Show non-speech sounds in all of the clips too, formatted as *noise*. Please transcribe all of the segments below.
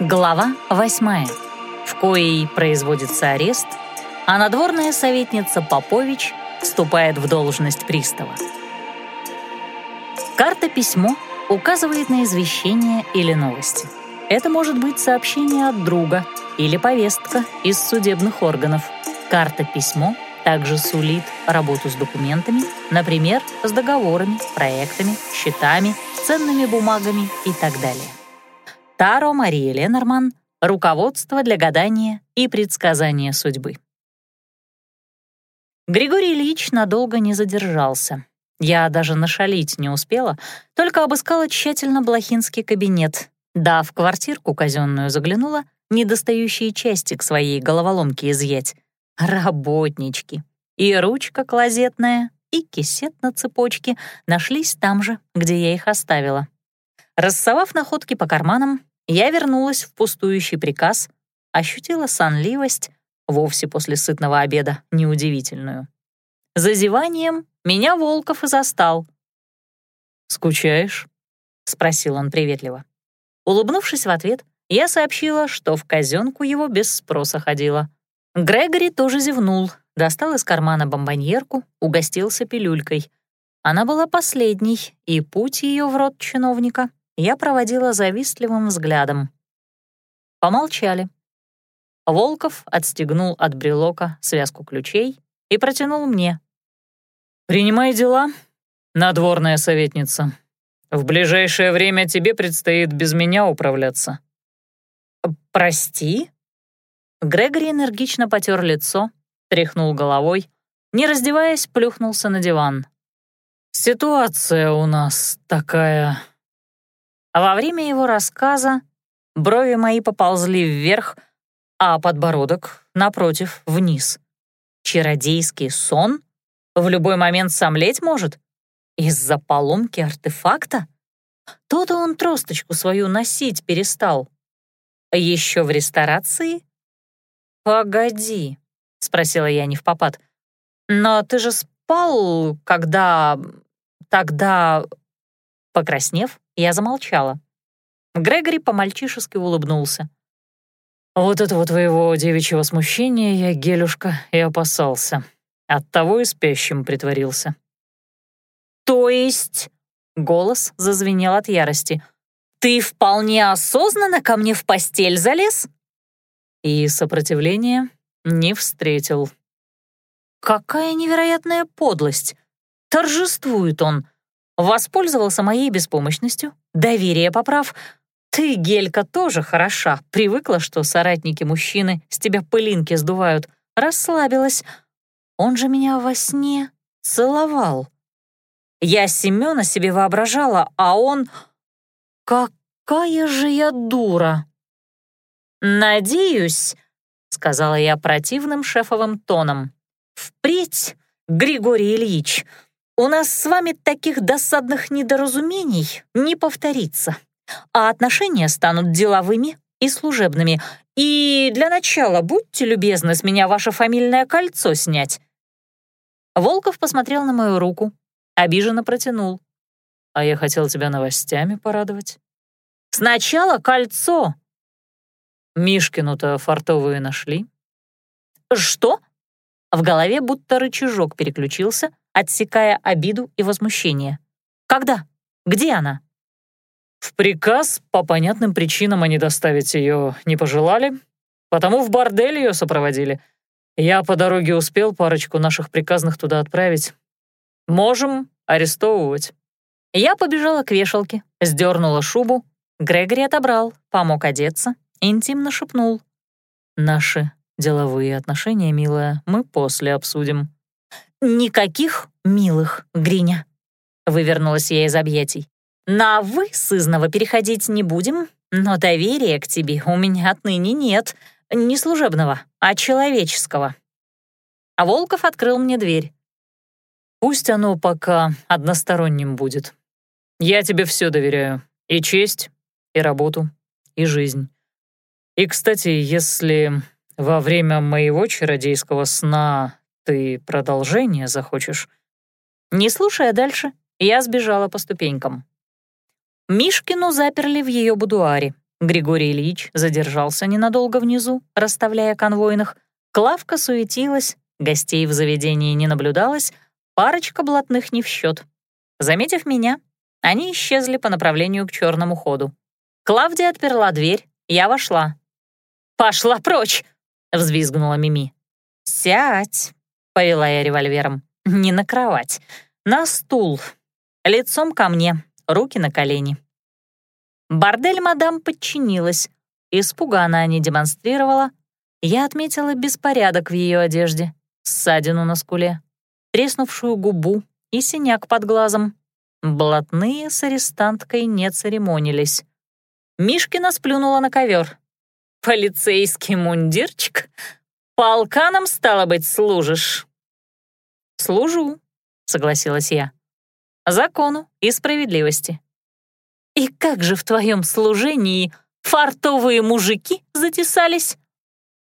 Глава восьмая, в коей производится арест, а надворная советница Попович вступает в должность пристава. Карта-письмо указывает на извещение или новости. Это может быть сообщение от друга или повестка из судебных органов. Карта-письмо также сулит работу с документами, например, с договорами, проектами, счетами, ценными бумагами и так далее. Таро Мария Ленорман «Руководство для гадания и предсказания судьбы». Григорий Ильич надолго не задержался. Я даже нашалить не успела, только обыскала тщательно блохинский кабинет. Да, в квартирку казенную заглянула, недостающие части к своей головоломке изъять. Работнички. И ручка клозетная, и кисет на цепочке нашлись там же, где я их оставила. Рассовав находки по карманам, я вернулась в пустующий приказ, ощутила сонливость, вовсе после сытного обеда, неудивительную. За зеванием меня Волков и застал. «Скучаешь?» — спросил он приветливо. Улыбнувшись в ответ, я сообщила, что в казенку его без спроса ходила. Грегори тоже зевнул, достал из кармана бомбоньерку, угостился пилюлькой. Она была последней, и путь ее в рот чиновника я проводила завистливым взглядом. Помолчали. Волков отстегнул от брелока связку ключей и протянул мне. «Принимай дела, надворная советница. В ближайшее время тебе предстоит без меня управляться». «Прости?» Грегори энергично потер лицо, тряхнул головой, не раздеваясь, плюхнулся на диван. «Ситуация у нас такая...» А во время его рассказа брови мои поползли вверх, а подбородок, напротив, вниз. Чародейский сон? В любой момент сомлеть может? Из-за поломки артефакта? То-то он тросточку свою носить перестал. Еще в ресторации? «Погоди», — спросила я не в попад. «Но ты же спал, когда... тогда...» Покраснев, я замолчала. Грегори по-мальчишески улыбнулся. «Вот этого твоего девичьего смущения я, Гелюшка, и опасался. Оттого и спящим притворился». «То есть...» — голос зазвенел от ярости. «Ты вполне осознанно ко мне в постель залез?» И сопротивления не встретил. «Какая невероятная подлость! Торжествует он!» Воспользовался моей беспомощностью, доверие поправ. Ты, Гелька, тоже хороша. Привыкла, что соратники-мужчины с тебя пылинки сдувают. Расслабилась. Он же меня во сне целовал. Я Семёна себе воображала, а он... Какая же я дура! «Надеюсь», — сказала я противным шефовым тоном, «впредь, Григорий Ильич, у нас с вами таких досадных недоразумений не повторится, а отношения станут деловыми и служебными. И для начала будьте любезны с меня ваше фамильное кольцо снять». Волков посмотрел на мою руку, обиженно протянул. «А я хотел тебя новостями порадовать». «Сначала кольцо!» «Мишкину-то фартовые нашли?» «Что?» В голове будто рычажок переключился, отсекая обиду и возмущение. «Когда? Где она?» В приказ по понятным причинам они доставить ее не пожелали, потому в бордель ее сопроводили. Я по дороге успел парочку наших приказных туда отправить. Можем арестовывать. Я побежала к вешалке, сдернула шубу. Грегори отобрал, помог одеться, интимно шепнул. «Наши деловые отношения, милая, мы после обсудим». «Никаких милых, Гриня», — вывернулась я из объятий. «На «вы» сызново переходить не будем, но доверия к тебе у меня отныне нет. Не служебного, а человеческого». А Волков открыл мне дверь. «Пусть оно пока односторонним будет. Я тебе все доверяю. И честь, и работу, и жизнь. И, кстати, если во время моего чародейского сна ты продолжение захочешь?» Не слушая дальше, я сбежала по ступенькам. Мишкину заперли в ее будуаре. Григорий Ильич задержался ненадолго внизу, расставляя конвойных. Клавка суетилась, гостей в заведении не наблюдалось, парочка блатных не в счет. Заметив меня, они исчезли по направлению к черному ходу. Клавдия отперла дверь, я вошла. «Пошла прочь!» — взвизгнула Мими. «Сядь!» — повела я револьвером. «Не на кровать, на стул. Лицом ко мне, руки на колени». Бордель мадам подчинилась. Испуга она не демонстрировала. Я отметила беспорядок в ее одежде, ссадину на скуле, треснувшую губу и синяк под глазом. Блатные с арестанткой не церемонились. Мишкина сплюнула на ковер. «Полицейский мундирчик? Полканом, стало быть, служишь?» «Служу», — согласилась я. «Закону и справедливости». «И как же в твоем служении фартовые мужики затесались?»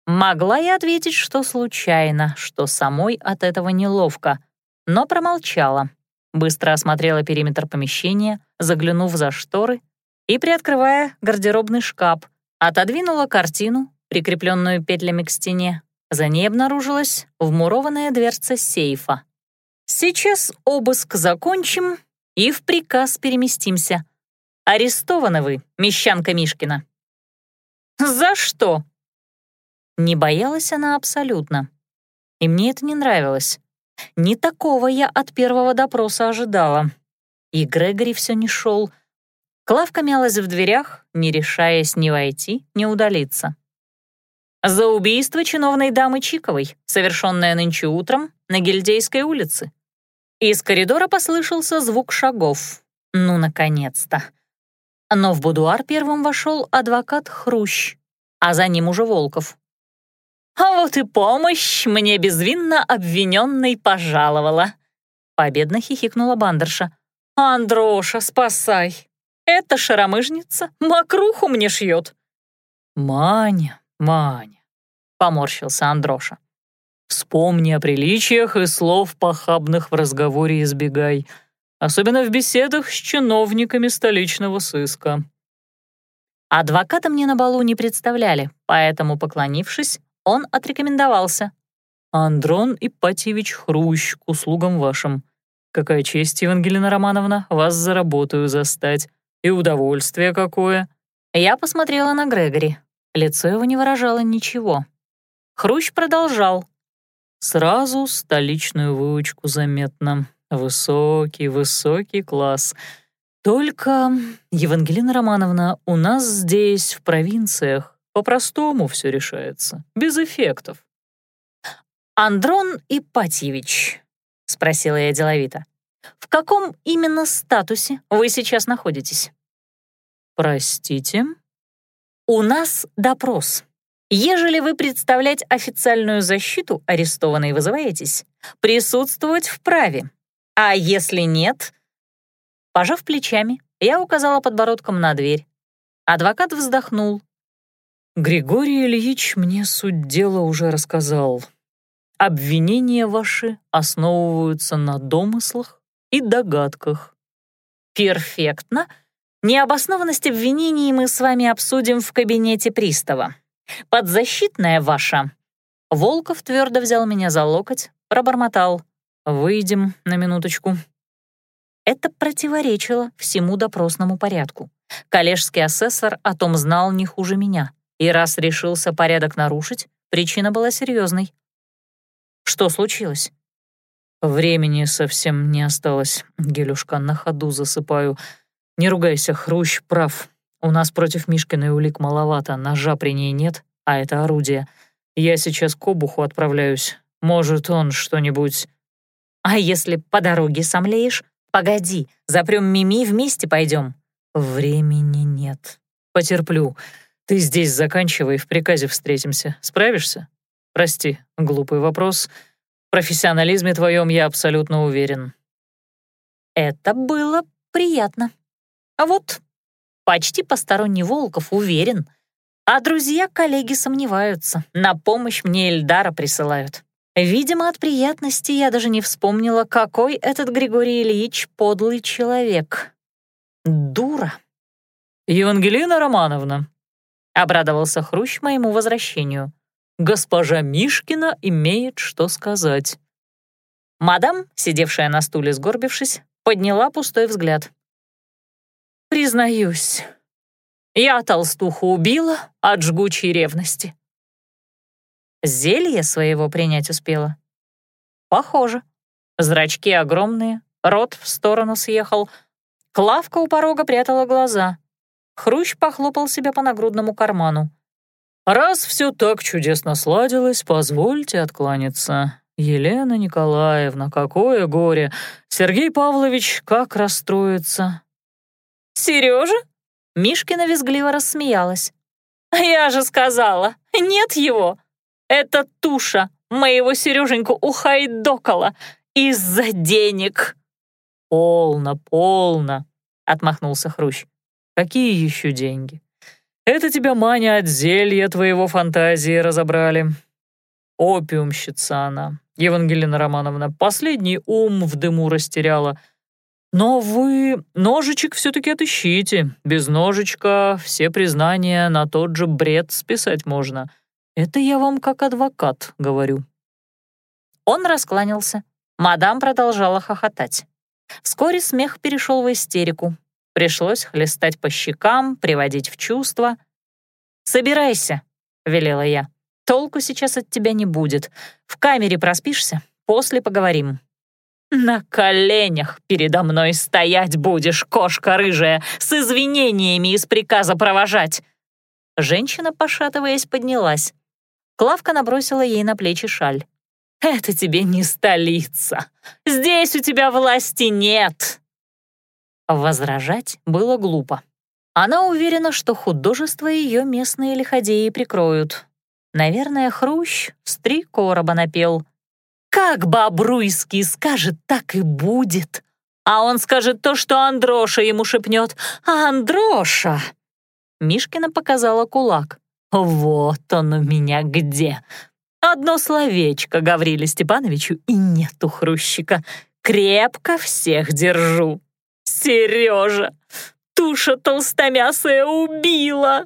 Могла я ответить, что случайно, что самой от этого неловко, но промолчала. Быстро осмотрела периметр помещения, заглянув за шторы и, приоткрывая гардеробный шкаф, отодвинула картину, прикрепленную петлями к стене. За ней обнаружилась вмурованная дверца сейфа. «Сейчас обыск закончим и в приказ переместимся», Арестованы вы, мещанка Мишкина». «За что?» Не боялась она абсолютно. И мне это не нравилось. Не такого я от первого допроса ожидала. И Грегори все не шел. Клавка мялась в дверях, не решаясь ни войти, ни удалиться. За убийство чиновной дамы Чиковой, совершенное нынче утром на Гильдейской улице. Из коридора послышался звук шагов. Ну, наконец-то. Но в будуар первым вошел адвокат Хрущ, а за ним уже Волков. «А вот и помощь мне безвинно обвиненной пожаловала», — победно хихикнула бандерша. «Андроша, спасай! Эта шаромыжница мокруху мне шьет!» «Маня, Маня», — поморщился Андроша. «Вспомни о приличиях и слов похабных в разговоре избегай особенно в беседах с чиновниками столичного сыска. Адвоката мне на балу не представляли, поэтому, поклонившись, он отрекомендовался. «Андрон Ипатьевич Хрущ, к услугам вашим. Какая честь, Евангелина Романовна, вас за работаю застать. И удовольствие какое!» Я посмотрела на Грегори. Лицо его не выражало ничего. Хрущ продолжал. «Сразу столичную выучку заметно. Высокий, высокий класс. Только, Евангелина Романовна, у нас здесь, в провинциях, по-простому все решается, без эффектов. «Андрон Ипатьевич», — спросила я деловито, «в каком именно статусе вы сейчас находитесь?» «Простите?» «У нас допрос. Ежели вы представлять официальную защиту арестованной вызываетесь, присутствовать вправе, а если нет? Пожав плечами, я указала подбородком на дверь. Адвокат вздохнул. «Григорий Ильич мне суть дела уже рассказал. Обвинения ваши основываются на домыслах и догадках». «Перфектно. Необоснованность обвинений мы с вами обсудим в кабинете пристава. Подзащитная ваша». Волков твердо взял меня за локоть, пробормотал. «Выйдем на минуточку». Это противоречило всему допросному порядку. Коллежский асессор о том знал не хуже меня, и раз решился порядок нарушить, причина была серьезной. Что случилось? Времени совсем не осталось. Гелюшка, на ходу засыпаю. Не ругайся, Хрущ прав. У нас против Мишкиной улик маловато, ножа при ней нет, а это орудие. Я сейчас к обуху отправляюсь. Может, он что-нибудь... А если по дороге сомлеешь? Погоди, запрем Мими, вместе пойдем. Времени нет. Потерплю. Ты здесь заканчивай, в приказе встретимся. Справишься? Прости, глупый вопрос. В профессионализме твоем я абсолютно уверен. Это было приятно. А вот почти посторонний Волков уверен. А друзья-коллеги сомневаются. На помощь мне Эльдара присылают. Видимо, от приятности я даже не вспомнила, какой этот Григорий Ильич подлый человек. Дура. «Евангелина Романовна», обрадовался Хрущ моему возвращению. «Госпожа Мишкина имеет что сказать». Мадам, сидевшая на стуле сгорбившись, подняла пустой взгляд. «Признаюсь, я толстуху убила от жгучей ревности». Зелье своего принять успела? Похоже. Зрачки огромные, рот в сторону съехал. Клавка у порога прятала глаза. Хрущ похлопал себя по нагрудному карману. «Раз все так чудесно сладилось, позвольте откланяться. Елена Николаевна, какое горе! Сергей Павлович как расстроится!» «Сережа?» — Мишкина визгливо рассмеялась. «Я же сказала, нет его! Это туша моего Сереженьку ухайдокала из-за денег!» «Полно, полно!» — отмахнулся Хрущ. «Какие еще деньги? Это тебя, Маня, от зелья твоего фантазии разобрали. Опиумщица она, Евангелина Романовна, последний ум в дыму растеряла. Но вы ножичек все-таки отыщите. Без ножичка все признания на тот же бред списать можно. Это я вам как адвокат говорю». Он раскланялся. Мадам продолжала хохотать. Вскоре смех перешел в истерику. Пришлось хлестать по щекам, приводить в чувство. «Собирайся», — велела я. «Толку сейчас от тебя не будет. В камере проспишься, после поговорим». «На коленях передо мной стоять будешь, кошка рыжая, с извинениями из приказа провожать!» Женщина, пошатываясь, поднялась. Клавка набросила ей на плечи шаль. «Это тебе не столица. Здесь у тебя власти нет!» Возражать было глупо. Она уверена, что художество ее местные лиходеи прикроют. Наверное, Хрущ с три короба напел. «Как Бобруйский скажет, так и будет!» А он скажет то, что Андроша ему шепнет. «А Андроша!» Мишкина показала кулак. «Вот он у меня где! Одно словечко Гавриле Степановичу и нету хрущика. Крепко всех держу. Сережа, туша толстомясая убила!»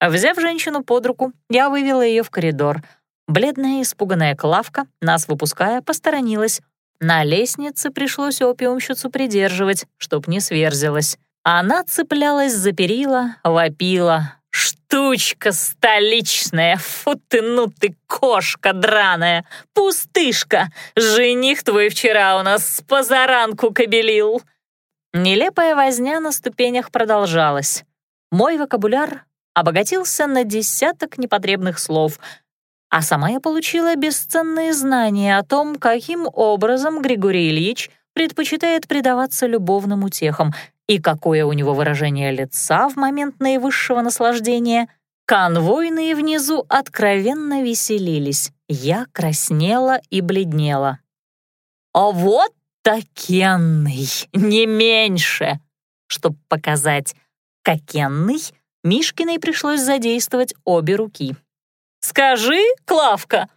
Взяв женщину под руку, я вывела ее в коридор. Бледная испуганная Клавка, нас выпуская, посторонилась. На лестнице пришлось опиумщицу придерживать, чтоб не сверзилась. Она цеплялась за перила, вопила, «Штучка столичная, фу ты, ну ты, кошка драная, пустышка! Жених твой вчера у нас с позаранку кобелил!» Нелепая возня на ступенях продолжалась. Мой вокабуляр обогатился на десяток непотребных слов, а сама я получила бесценные знания о том, каким образом Григорий Ильич предпочитает предаваться любовным утехам и какое у него выражение лица в момент наивысшего наслаждения. Конвойные внизу откровенно веселились. Я краснела и бледнела. «А вот такенный, не меньше!» Чтобы показать «какенный», Мишкиной пришлось задействовать обе руки. «Скажи, Клавка!»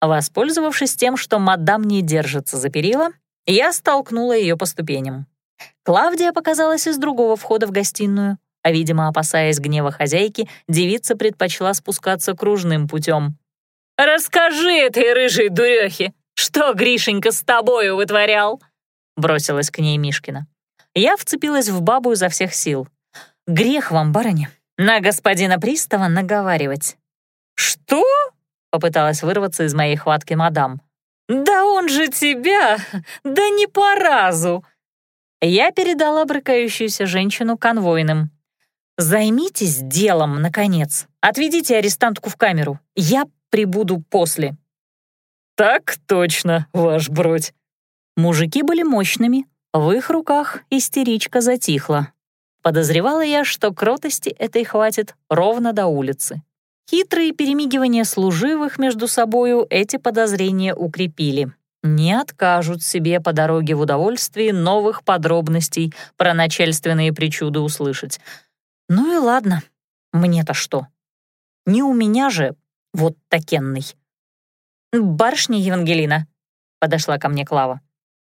Воспользовавшись тем, что мадам не держится за перила, я столкнула ее по ступеням. Клавдия показалась из другого входа в гостиную, а, видимо, опасаясь гнева хозяйки, девица предпочла спускаться кружным путем. «Расскажи этой рыжей дурехе, что Гришенька с тобою вытворял?» бросилась к ней Мишкина. Я вцепилась в бабу изо всех сил. «Грех вам, барыня, на господина пристава наговаривать». «Что?» — попыталась вырваться из моей хватки мадам. «Да он же тебя! Да не по разу!» Я передала брыкающуюся женщину конвойным. «Займитесь делом, наконец. Отведите арестантку в камеру. Я прибуду после». «Так точно, ваш бродь». Мужики были мощными. В их руках истеричка затихла. Подозревала я, что кротости этой хватит ровно до улицы. Хитрые перемигивания служивых между собою эти подозрения укрепили не откажут себе по дороге в удовольствии новых подробностей про начальственные причуды услышать. Ну и ладно, мне-то что? Не у меня же вот такенный. «Барышня Евангелина», — подошла ко мне Клава.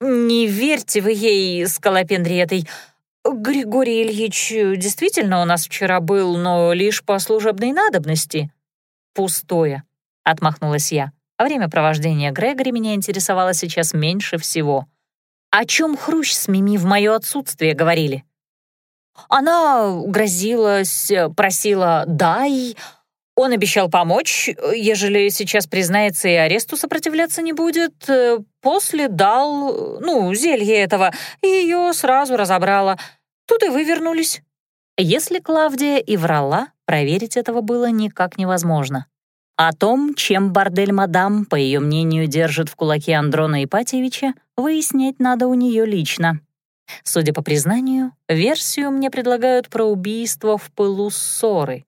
«Не верьте вы ей, скалопендри этой. Григорий Ильич действительно у нас вчера был, но лишь по служебной надобности». «Пустое», — отмахнулась я. А время провождения Грегори меня интересовало сейчас меньше всего. «О чем Хрущ с Мими в мое отсутствие говорили?» Она грозилась, просила «дай», он обещал помочь, ежели сейчас признается и аресту сопротивляться не будет. После дал, ну, зелье этого, и ее сразу разобрала. Тут и вывернулись. Если Клавдия и врала, проверить этого было никак невозможно. О том, чем бордель мадам, по ее мнению, держит в кулаке Андрона Ипатьевича, выяснять надо у нее лично. Судя по признанию, версию мне предлагают про убийство в пылу ссоры.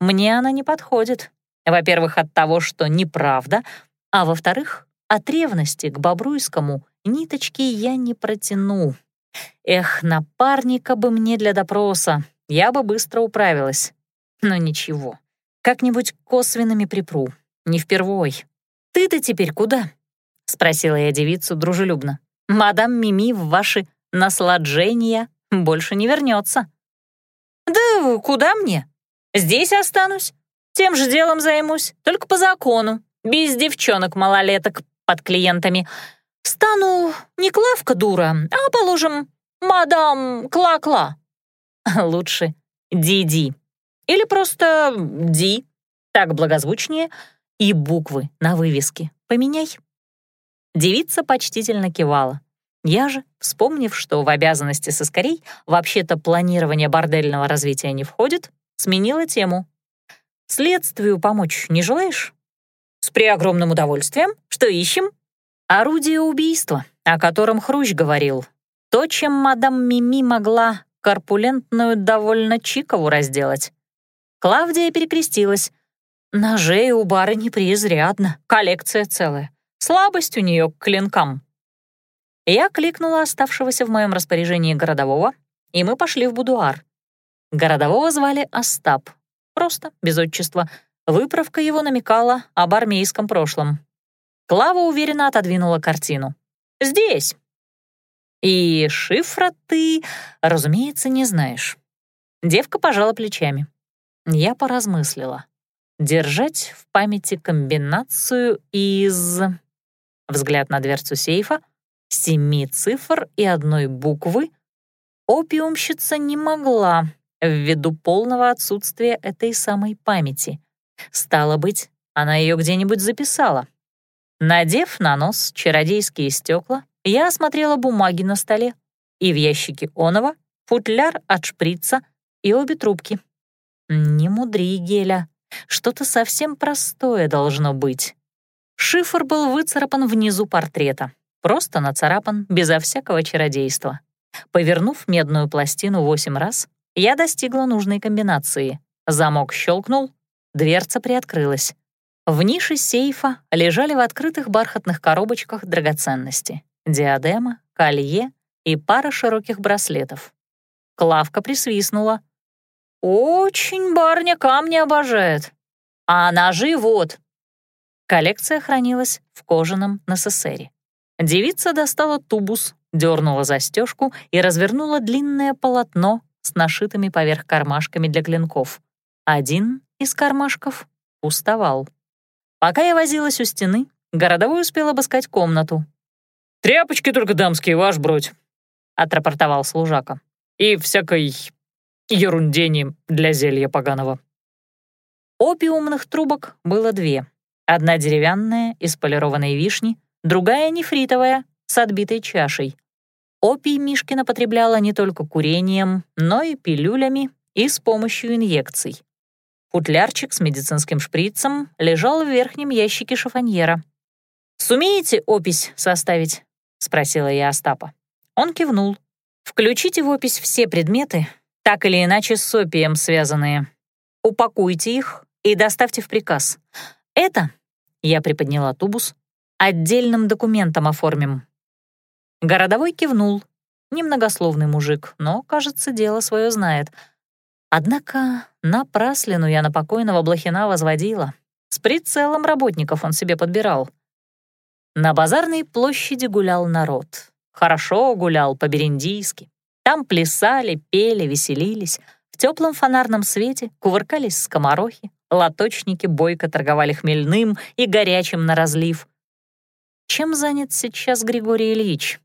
Мне она не подходит. Во-первых, от того, что неправда, а во-вторых, от ревности к Бобруйскому ниточки я не протяну. Эх, напарника бы мне для допроса, я бы быстро управилась. Но ничего, как-нибудь косвенными припру, не впервой. «Ты-то теперь куда?» — спросила я девицу дружелюбно. «Мадам Мими в ваши насладжения больше не вернется. «Да куда мне?» Здесь останусь. Тем же делом займусь, только по закону, без девчонок-малолеток под клиентами. Стану не Клавка дура, а, положим, мадам Кла-Кла. *laughs* Лучше Ди-Ди. Или просто Ди. Так благозвучнее. И буквы на вывеске поменяй. Девица почтительно кивала. Я же, вспомнив, что в обязанности соскорей вообще-то планирование бордельного развития не входит, сменила тему. «Следствию помочь не желаешь?» «С преогромным удовольствием. Что ищем?» «Орудие убийства, о котором Хрущ говорил. То, чем мадам Мими могла корпулентную довольно Чикову разделать». Клавдия перекрестилась. «Ножей у барыни преизрядно, коллекция целая. Слабость у нее к клинкам». Я кликнула оставшегося в моем распоряжении городового, и мы пошли в будуар. Городового звали Остап. Просто, без отчества. Выправка его намекала об армейском прошлом. Клава уверенно отодвинула картину. «Здесь». «И шифра ты, разумеется, не знаешь». Девка пожала плечами. Я поразмыслила. Держать в памяти комбинацию из... Взгляд на дверцу сейфа, семи цифр и одной буквы опиумщица не могла, ввиду полного отсутствия этой самой памяти. Стало быть, она ее где-нибудь записала. Надев на нос чародейские стекла, я осмотрела бумаги на столе и в ящике оного футляр от шприца и обе трубки. Не мудри, Геля, что-то совсем простое должно быть. Шифр был выцарапан внизу портрета, просто нацарапан, безо всякого чародейства. Повернув медную пластину восемь раз, я достигла нужной комбинации. Замок щелкнул, дверца приоткрылась. В нише сейфа лежали в открытых бархатных коробочках драгоценности. Диадема, колье и пара широких браслетов. Клавка присвистнула. «Очень барня камни обожает. А ножи вот». Коллекция хранилась в кожаном НССРе. Девица достала тубус, дернула застежку и развернула длинное полотно с нашитыми поверх кармашками для клинков. Один из кармашков пустовал. Пока я возилась у стены, городовой успел обыскать комнату. «Тряпочки только дамские, ваш бродь», — отрапортовал служака. «И всякой ерундени для зелья поганого». Опиумных трубок было две. Одна деревянная, из полированной вишни, другая нефритовая, с отбитой чашей. Опий Мишкина потребляла не только курением, но и пилюлями и с помощью инъекций. Футлярчик с медицинским шприцем лежал в верхнем ящике шифоньера. «Сумеете опись составить?» — спросила я Остапа. Он кивнул. «Включите в опись все предметы, так или иначе с опием связанные. Упакуйте их и доставьте в приказ. Это, — я приподняла тубус, — отдельным документом оформим, Городовой кивнул. Немногословный мужик, но, кажется, дело свое знает. Однако напраслину я на покойного Блохина возводила. С прицелом работников он себе подбирал. На базарной площади гулял народ. Хорошо гулял по-бериндийски. Там плясали, пели, веселились. В теплом фонарном свете кувыркались скоморохи, лоточники бойко торговали хмельным и горячим на разлив. Чем занят сейчас Григорий Ильич?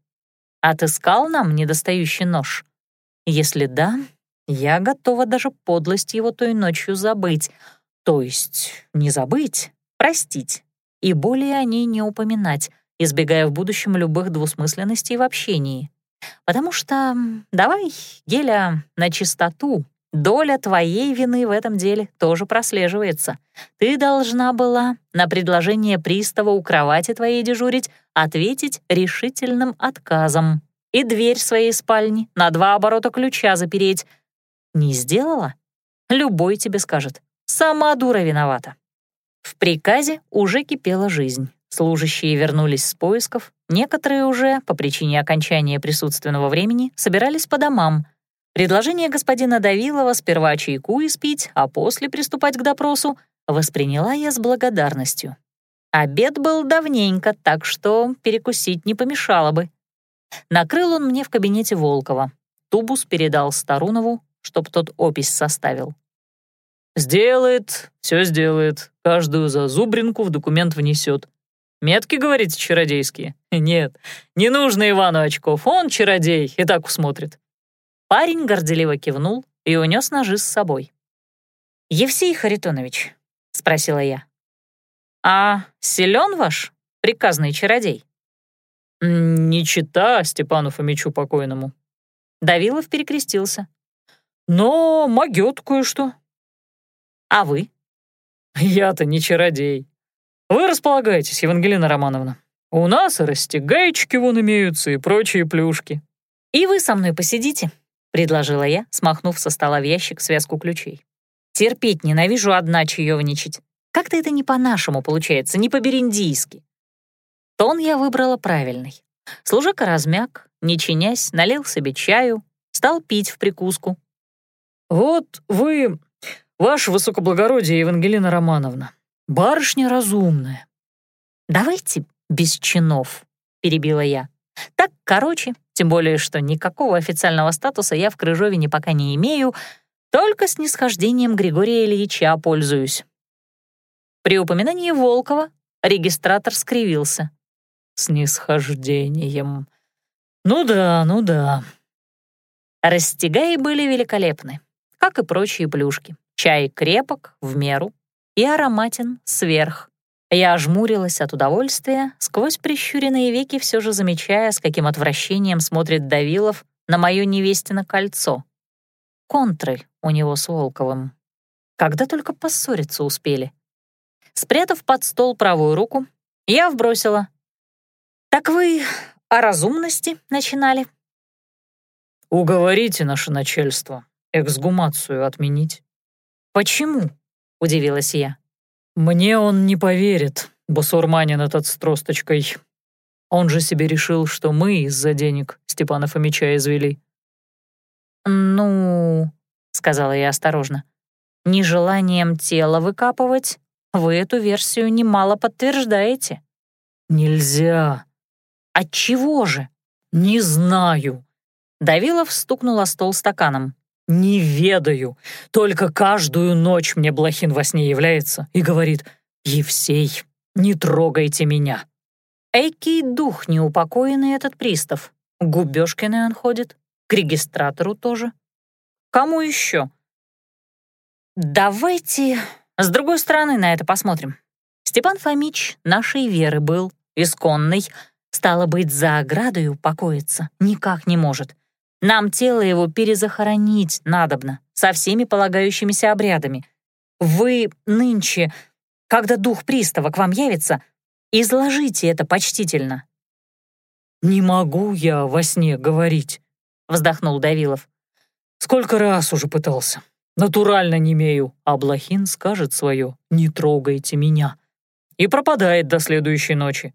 Отыскал нам недостающий нож? Если да, я готова даже подлость его той ночью забыть. То есть не забыть, простить. И более о ней не упоминать, избегая в будущем любых двусмысленностей в общении. Потому что, давай, Геля, на чистоту, доля твоей вины в этом деле тоже прослеживается. Ты должна была на предложение пристава у кровати твоей дежурить ответить решительным отказом и дверь своей спальни на два оборота ключа запереть. Не сделала? Любой тебе скажет. Сама дура виновата. В приказе уже кипела жизнь. Служащие вернулись с поисков, некоторые уже, по причине окончания присутственного времени, собирались по домам. Предложение господина Давилова сперва чайку испить, а после приступать к допросу восприняла я с благодарностью. Обед был давненько, так что перекусить не помешало бы. Накрыл он мне в кабинете Волкова. Тубус передал Старунову, чтоб тот опись составил. «Сделает, все сделает, каждую зазубринку в документ внесет. Метки, говорите, чародейские? Нет, не нужно Ивану очков, он чародей, и так усмотрит». Парень горделиво кивнул и унес ножи с собой. «Евсей Харитонович», — спросила я, — «а силен ваш приказный чародей?» «Не чита Степану Фомичу покойному». Давилов перекрестился. «Но могет кое-что». «А вы?» «Я-то не чародей», вы располагайтесь, Евангелина Романовна. У нас и растягайчики вон имеются, и прочие плюшки». «И вы со мной посидите», — предложила я, смахнув со стола в ящик связку ключей. «Терпеть ненавижу одна чаевничать. Как-то это не по-нашему получается, не по-бериндийски». Тон я выбрала правильный. Служака размяк, не чинясь, налил себе чаю, стал пить в прикуску. «Вот вы, ваше высокоблагородие, Евангелина Романовна, Барышня разумная. «Давайте без чинов», — перебила я. «Так короче, тем более, что никакого официального статуса я в Крыжовине пока не имею, только с нисхождением Григория Ильича пользуюсь». При упоминании Волкова регистратор скривился. «С нисхождением. Ну да, ну да». Растягаи были великолепны, как и прочие плюшки. Чай крепок, в меру, и ароматен сверх. Я ожмурилась от удовольствия, сквозь прищуренные веки все же замечая, с каким отвращением смотрит Давилов на моё невестино кольцо. Контры у него с Волковым. Когда только поссориться успели. Спрятав под стол правую руку, я вбросила. «Так вы о разумности начинали?» «Уговорите наше начальство эксгумацию отменить». «Почему?» — удивилась я. «Мне он не поверит, бусурманин этот с тросточкой. Он же себе решил, что мы из-за денег Степана Фомича извели». «Ну...» — сказала я осторожно. «Нежеланием тела выкапывать вы эту версию немало подтверждаете». «Нельзя». «Отчего же?» «Не знаю». Давилов стукнул о стол стаканом. «Не ведаю. Только каждую ночь мне Блохин во сне является и говорит, «Евсей, не трогайте меня». Эйкий дух неупокоенный этот пристав. Губёшкиной он ходит, к регистратору тоже. Кому еще? Давайте с другой стороны на это посмотрим. Степан Фомич нашей веры был, исконный, стало быть, за оградою покоиться никак не может. Нам тело его перезахоронить надобно, со всеми полагающимися обрядами. Вы нынче, когда дух пристава к вам явится, изложите это почтительно». «Не могу я во сне говорить», — вздохнул Давилов. «Сколько раз уже пытался. Натурально не имею, а Блохин скажет свое «не трогайте меня» и пропадает до следующей ночи.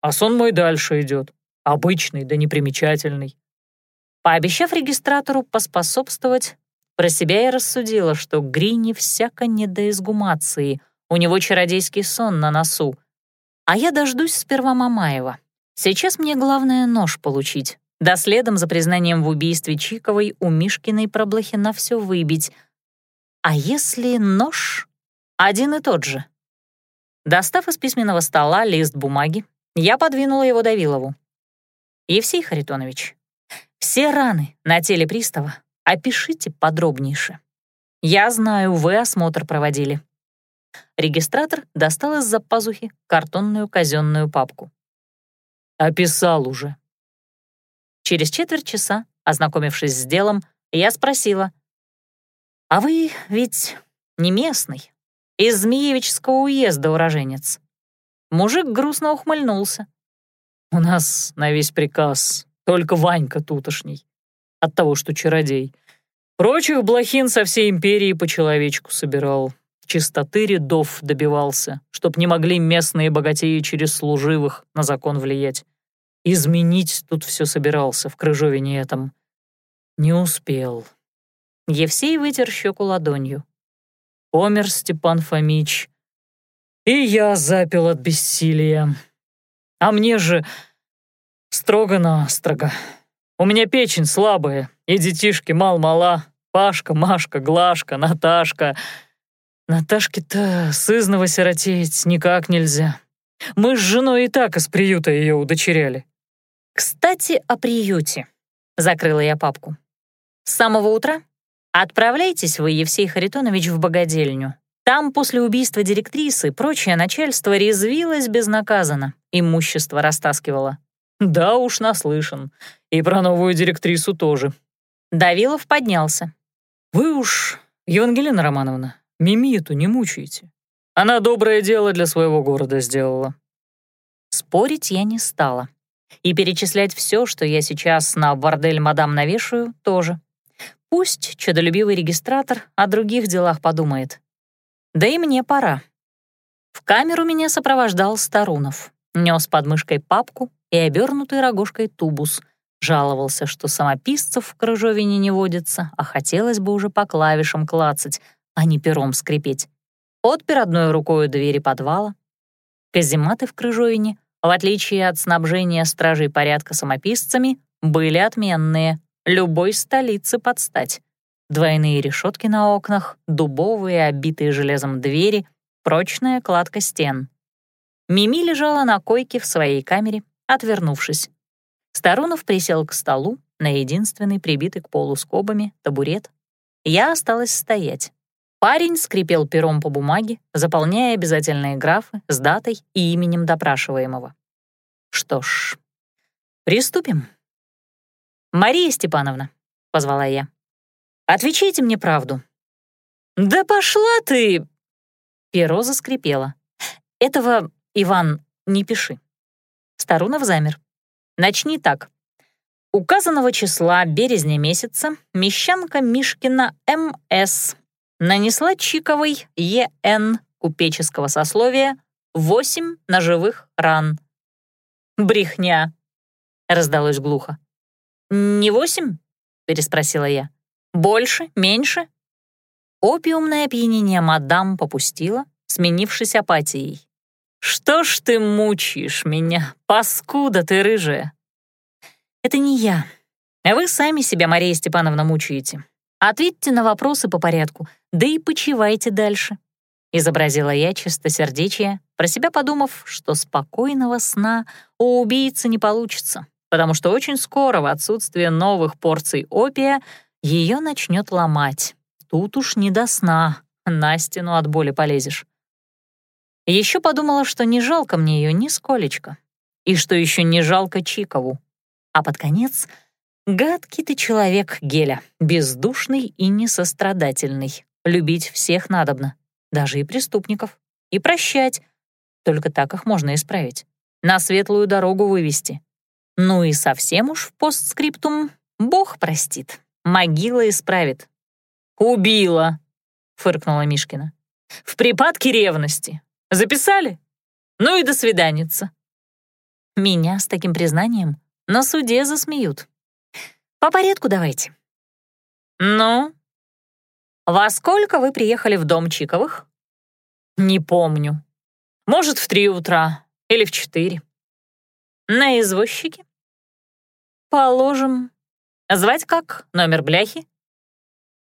А сон мой дальше идет, обычный да непримечательный. Пообещав регистратору поспособствовать, про себя я рассудила, что Грини всяко не до изгумации, у него чародейский сон на носу. А я дождусь сперва Мамаева. Сейчас мне главное нож получить, Да следом за признанием в убийстве Чиковой у Мишкиной Проблохина все выбить. А если нож один и тот же? Достав из письменного стола лист бумаги, я подвинула его Давилову. «Евсей Харитонович, все раны на теле пристава опишите подробнейше. Я знаю, вы осмотр проводили». Регистратор достал из-за пазухи картонную казенную папку. «Описал уже». Через четверть часа, ознакомившись с делом, я спросила, «А вы ведь не местный, из Змеевического уезда уроженец?» Мужик грустно ухмыльнулся. «У нас на весь приказ только Ванька тутошний, от того, что чародей. Прочих блохин со всей империи по человечку собирал, чистоты рядов добивался, чтоб не могли местные богатеи через служивых на закон влиять. Изменить тут все собирался в крыжовине этом. Не успел». Евсей вытер щеку ладонью. Помер Степан Фомич, и я запил от бессилия. А мне же строго-настрого. У меня печень слабая, и детишки мал-мала. Пашка, Машка, Глашка, Наташка. Наташке-то сызного сиротеть никак нельзя. Мы с женой и так из приюта ее удочеряли. «Кстати, о приюте», — закрыла я папку. «С самого утра отправляйтесь вы, Евсей Харитонович, в богадельню. Там после убийства директрисы прочее начальство резвилось безнаказанно, имущество растаскивало. Да уж наслышан. И про новую директрису тоже. Давилов поднялся. Вы уж, Евангелина Романовна, Мими-эту не мучаете. Она доброе дело для своего города сделала. Спорить я не стала. И перечислять все, что я сейчас на бордель мадам навешаю, тоже. Пусть чудолюбивый регистратор о других делах подумает. Да и мне пора. В камеру меня сопровождал Старунов. Нес под мышкой папку и обернутый рогожкой тубус. Жаловался, что самописцев в Крыжовине не водится, а хотелось бы уже по клавишам клацать, а не пером скрипеть. Отпер одной рукой двери подвала. Казематы в Крыжовине, в отличие от снабжения стражей порядка самописцами, были отменные, любой столице подстать. Двойные решетки на окнах, дубовые, обитые железом двери, прочная кладка стен. Мими лежала на койке в своей камере, отвернувшись. Старунов присел к столу, на единственный прибитый к полу скобами табурет. Я осталась стоять. Парень скрипел пером по бумаге, заполняя обязательные графы с датой и именем допрашиваемого. Что ж, приступим. «Мария Степановна», — позвала я. Отвечайте мне правду». «Да пошла ты!» Перо заскрипело. «Этого, Иван, не пиши». Старунов замер. «Начни так. Указанного числа березня месяца мещанка Мишкина М.С. нанесла Чиковой Е.Н. купеческого сословия восемь ножевых ран». «Брехня!» — раздалось глухо. «Не восемь?» — переспросила я. Больше? Меньше?» Опиумное опьянение мадам попустила, сменившись апатией. «Что ж ты мучаешь меня, паскуда ты рыжая?» «Это не я. А вы сами себя, Мария Степановна, мучаете. Ответьте на вопросы по порядку, да и почивайте дальше». Изобразила я чистосердечие, про себя подумав, что спокойного сна у убийцы не получится, потому что очень скоро в отсутствие новых порций опия — ее начнет ломать. Тут уж не до сна, на стену от боли полезешь. Еще подумала, что не жалко мне ее нисколечко, и что еще не жалко Чикову. А под конец — гадкий ты человек, Геля, бездушный и несострадательный. Любить всех надобно, даже и преступников. И прощать. Только так их можно исправить. На светлую дорогу вывести. Ну и совсем уж в постскриптум Бог простит. Могила исправит». «Убила», — фыркнула Мишкина. «В припадке ревности. Записали? Ну и до свиданица». Меня с таким признанием на суде засмеют. По порядку давайте. Ну? Во сколько вы приехали в дом Чиковых? Не помню. Может, в три утра или в четыре. На извозчике? Положим. Звать как? Номер бляхи?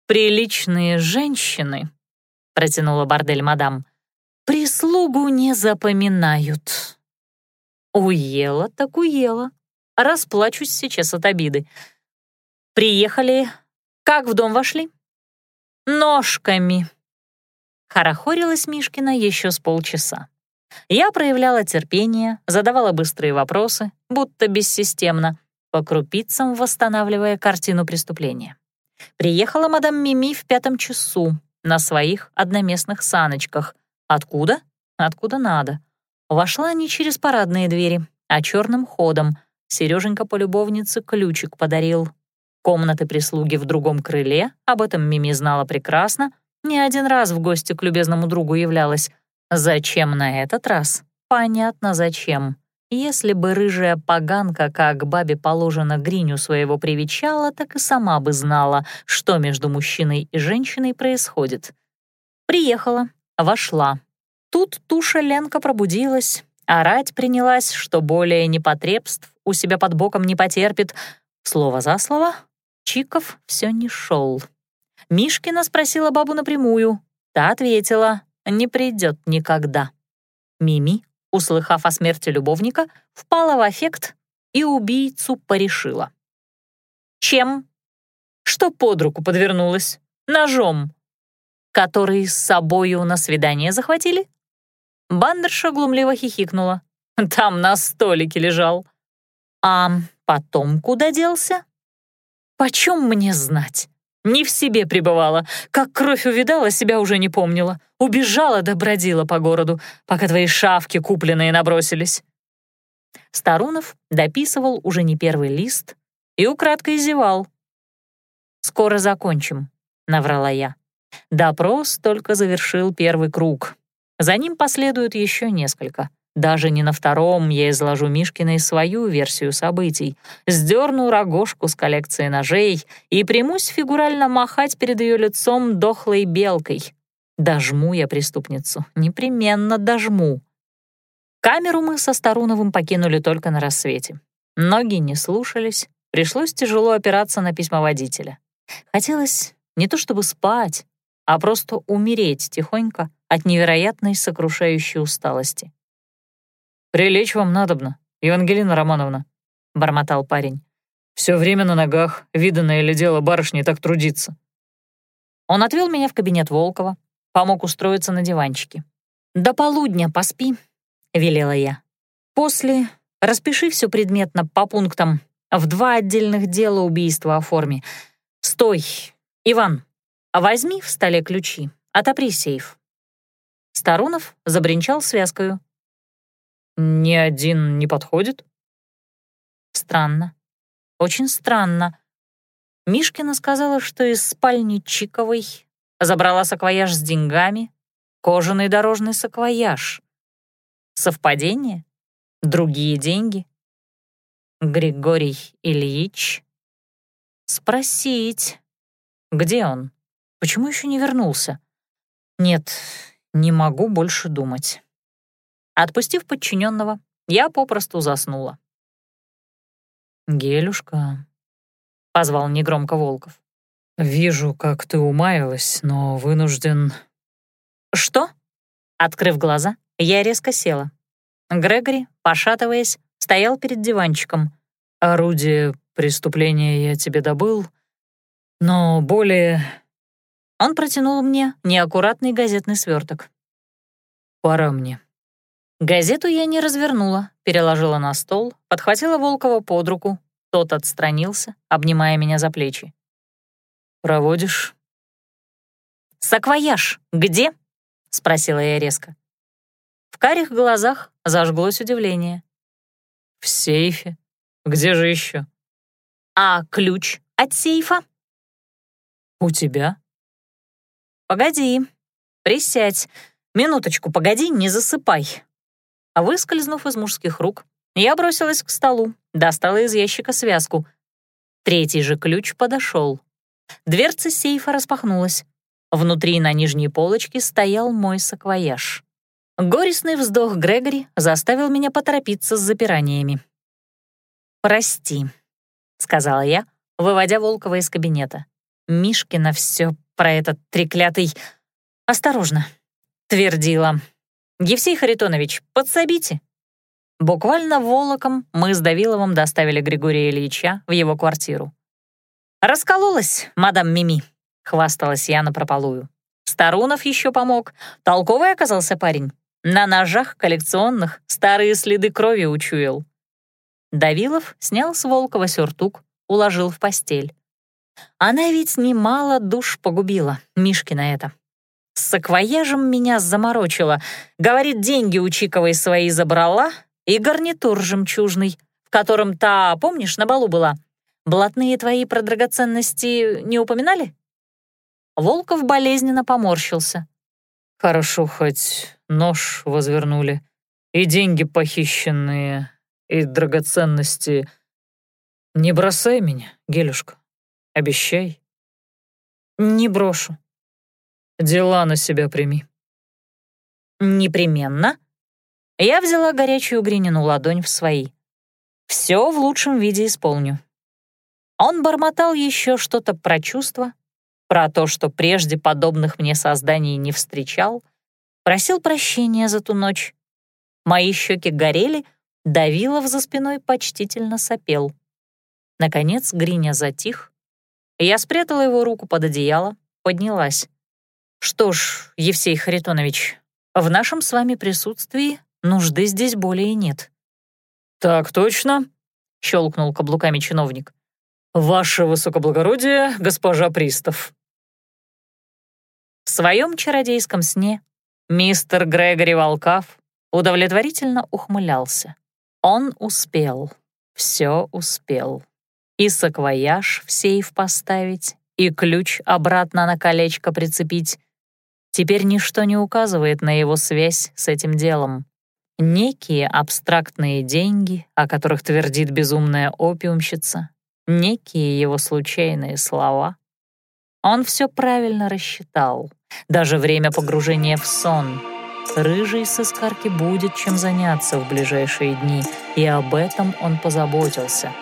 Приличные женщины, протянула бордель мадам, прислугу не запоминают. Уела так уела. Расплачусь сейчас от обиды. Приехали. Как в дом вошли? Ножками. Хорохорилась Мишкина еще с полчаса. Я проявляла терпение, задавала быстрые вопросы, будто бессистемно, по крупицам восстанавливая картину преступления. Приехала мадам Мими в пятом часу на своих одноместных саночках. Откуда? Откуда надо. Вошла не через парадные двери, а черным ходом. Сереженька по любовнице ключик подарил. Комнаты прислуги в другом крыле, об этом Мими знала прекрасно, не один раз в гости к любезному другу являлась. Зачем на этот раз? Понятно, зачем. Если бы рыжая поганка, как бабе положено, гриню своего привечала, так и сама бы знала, что между мужчиной и женщиной происходит. Приехала, вошла. Тут туша Ленка пробудилась, орать принялась, что более непотребств у себя под боком не потерпит. Слово за слово, Чиков все не шел. Мишкина спросила бабу напрямую. Та ответила, не придет никогда. Мими, услыхав о смерти любовника, впала в аффект и убийцу порешила. Чем? Что под руку подвернулось? Ножом. Который с собою на свидание захватили? Бандерша глумливо хихикнула. Там на столике лежал. А потом куда делся? Почем мне знать? Не в себе пребывала. Как кровь увидала, себя уже не помнила. Убежала да бродила по городу, пока твои шавки купленные набросились. Старунов дописывал уже не первый лист и украдкой зевал. «Скоро закончим», — наврала я. Допрос только завершил первый круг. За ним последует еще несколько. Даже не на втором я изложу Мишкиной свою версию событий, сдерну рогожку с коллекции ножей и примусь фигурально махать перед ее лицом дохлой белкой. Дожму я преступницу, непременно дожму. Камеру мы со Старуновым покинули только на рассвете. Ноги не слушались, пришлось тяжело опираться на письмоводителя. Хотелось не то чтобы спать, а просто умереть тихонько от невероятной сокрушающей усталости. «Прилечь вам надобно, Евангелина Романовна», — бормотал парень. «Все время на ногах, виданное ли дело барышни так трудиться». Он отвел меня в кабинет Волкова, помог устроиться на диванчике. «До полудня поспи», — велела я. «После распиши все предметно по пунктам. В два отдельных дела убийства оформи. Стой, Иван, возьми в столе ключи, отопри сейф». Старунов забринчал связкою. Ни один не подходит? Странно. Очень странно. Мишкина сказала, что из спальни Чиковой забрала саквояж с деньгами, кожаный дорожный саквояж. Совпадение? Другие деньги? Григорий Ильич? Спросить. Где он? Почему еще не вернулся? Нет, не могу больше думать. Отпустив подчиненного, я попросту заснула. «Гелюшка», — позвал негромко Волков. «Вижу, как ты умаялась, но вынужден...» «Что?» Открыв глаза, я резко села. Грегори, пошатываясь, стоял перед диванчиком. «Орудие преступления я тебе добыл, но более...» Он протянул мне неаккуратный газетный сверток. «Пора мне». Газету я не развернула, переложила на стол, подхватила Волкова под руку. Тот отстранился, обнимая меня за плечи. «Проводишь?» «Саквояж где?» — спросила я резко. В карих глазах зажглось удивление. «В сейфе. Где же еще? «А ключ от сейфа?» «У тебя?» «Погоди, присядь. Минуточку, погоди, не засыпай». А выскользнув из мужских рук, я бросилась к столу, достала из ящика связку. Третий же ключ подошел. Дверца сейфа распахнулась. Внутри на нижней полочке стоял мой саквояж. Горестный вздох Грегори заставил меня поторопиться с запираниями. «Прости», — сказала я, выводя Волкова из кабинета. Мишкина все про этот треклятый... «Осторожно», — твердила. «Евсей Харитонович, подсобите». Буквально волоком мы с Давиловым доставили Григория Ильича в его квартиру. «Раскололась, мадам Мими», — хвасталась я напропалую. Старунов еще помог. Толковый оказался парень. На ножах коллекционных старые следы крови учуял. Давилов снял с Волкова сюртук, уложил в постель. Она ведь немало душ погубила, Мишкина это. С саквояжем меня заморочила. Говорит, деньги у Чиковой свои забрала и гарнитур жемчужный, в котором та, помнишь, на балу была. Блатные твои про драгоценности не упоминали? Волков болезненно поморщился. Хорошо, хоть нож возвернули, и деньги похищенные, и драгоценности. Не бросай меня, Гелюшка. Обещай. Не брошу. Дела на себя прими. Непременно. Я взяла горячую Гринину ладонь в свои. Все в лучшем виде исполню. Он бормотал еще что-то про чувства, про то, что прежде подобных мне созданий не встречал, просил прощения за ту ночь. Мои щеки горели, Давилов за спиной почтительно сопел. Наконец Гриня затих, я спрятала его руку под одеяло, поднялась. «Что ж, Евсей Харитонович, в нашем с вами присутствии нужды здесь более нет». «Так точно», — щелкнул каблуками чиновник. «Ваше высокоблагородие, госпожа Пристав». В своем чародейском сне мистер Грегори Волкав удовлетворительно ухмылялся. Он успел, все успел и саквояж в сейф поставить, и ключ обратно на колечко прицепить. Теперь ничто не указывает на его связь с этим делом. Некие абстрактные деньги, о которых твердит безумная опиумщица, некие его случайные слова. Он все правильно рассчитал, даже время погружения в сон. Рыжий с искарки будет чем заняться в ближайшие дни, и об этом он позаботился —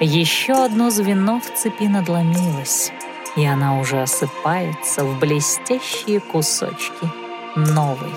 еще одно звено в цепи надломилось, и она уже осыпается в блестящие кусочки новой.